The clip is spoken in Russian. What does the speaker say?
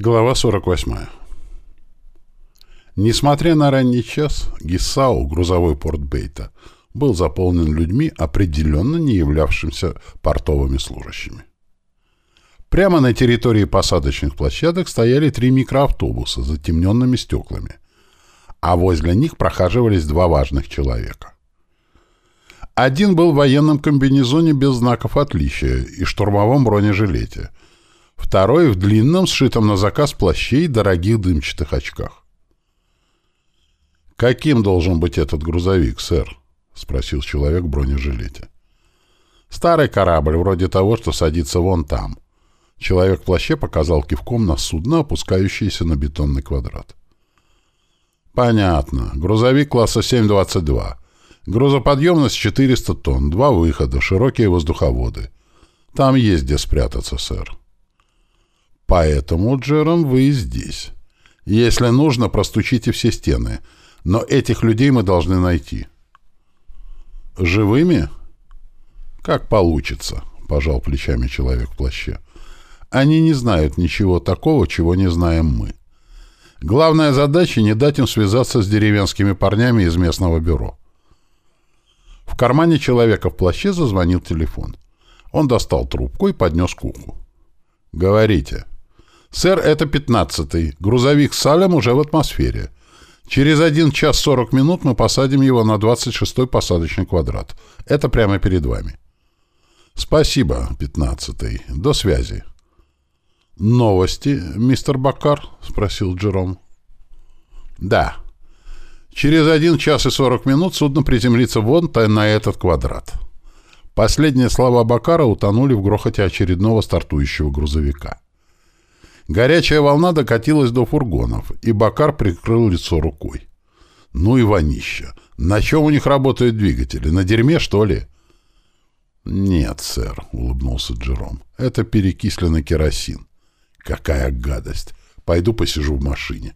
Глава 48. Несмотря на ранний час, Гиссау, грузовой порт Бейта, был заполнен людьми, определенно не являвшимся портовыми служащими. Прямо на территории посадочных площадок стояли три микроавтобуса с затемненными стеклами, а возле них прохаживались два важных человека. Один был в военном комбинезоне без знаков отличия и штурмовом бронежилете — второй в длинном, сшитом на заказ плаще и дорогих дымчатых очках. «Каким должен быть этот грузовик, сэр?» — спросил человек в бронежилете. «Старый корабль, вроде того, что садится вон там». Человек в плаще показал кивком на судно, опускающееся на бетонный квадрат. «Понятно. Грузовик класса 722. Грузоподъемность 400 тонн, два выхода, широкие воздуховоды. Там есть где спрятаться, сэр». Поэтому, Джером, вы и здесь. Если нужно, простучите все стены. Но этих людей мы должны найти. Живыми? Как получится, пожал плечами человек в плаще. Они не знают ничего такого, чего не знаем мы. Главная задача — не дать им связаться с деревенскими парнями из местного бюро. В кармане человека в плаще зазвонил телефон. Он достал трубку и поднес к уху. «Говорите». «Сэр, это пятнадцатый. Грузовик «Салем» уже в атмосфере. Через один час сорок минут мы посадим его на двадцать шестой посадочный квадрат. Это прямо перед вами». «Спасибо, пятнадцатый. До связи». «Новости, мистер Бакар?» — спросил Джером. «Да. Через один час и сорок минут судно приземлится вон на этот квадрат». Последние слова Бакара утонули в грохоте очередного стартующего грузовика. Горячая волна докатилась до фургонов, и Бакар прикрыл лицо рукой. Ну и вонища. На чем у них работают двигатели? На дерьме, что ли? Нет, сэр, улыбнулся Джером. Это перекисленный керосин. Какая гадость. Пойду посижу в машине.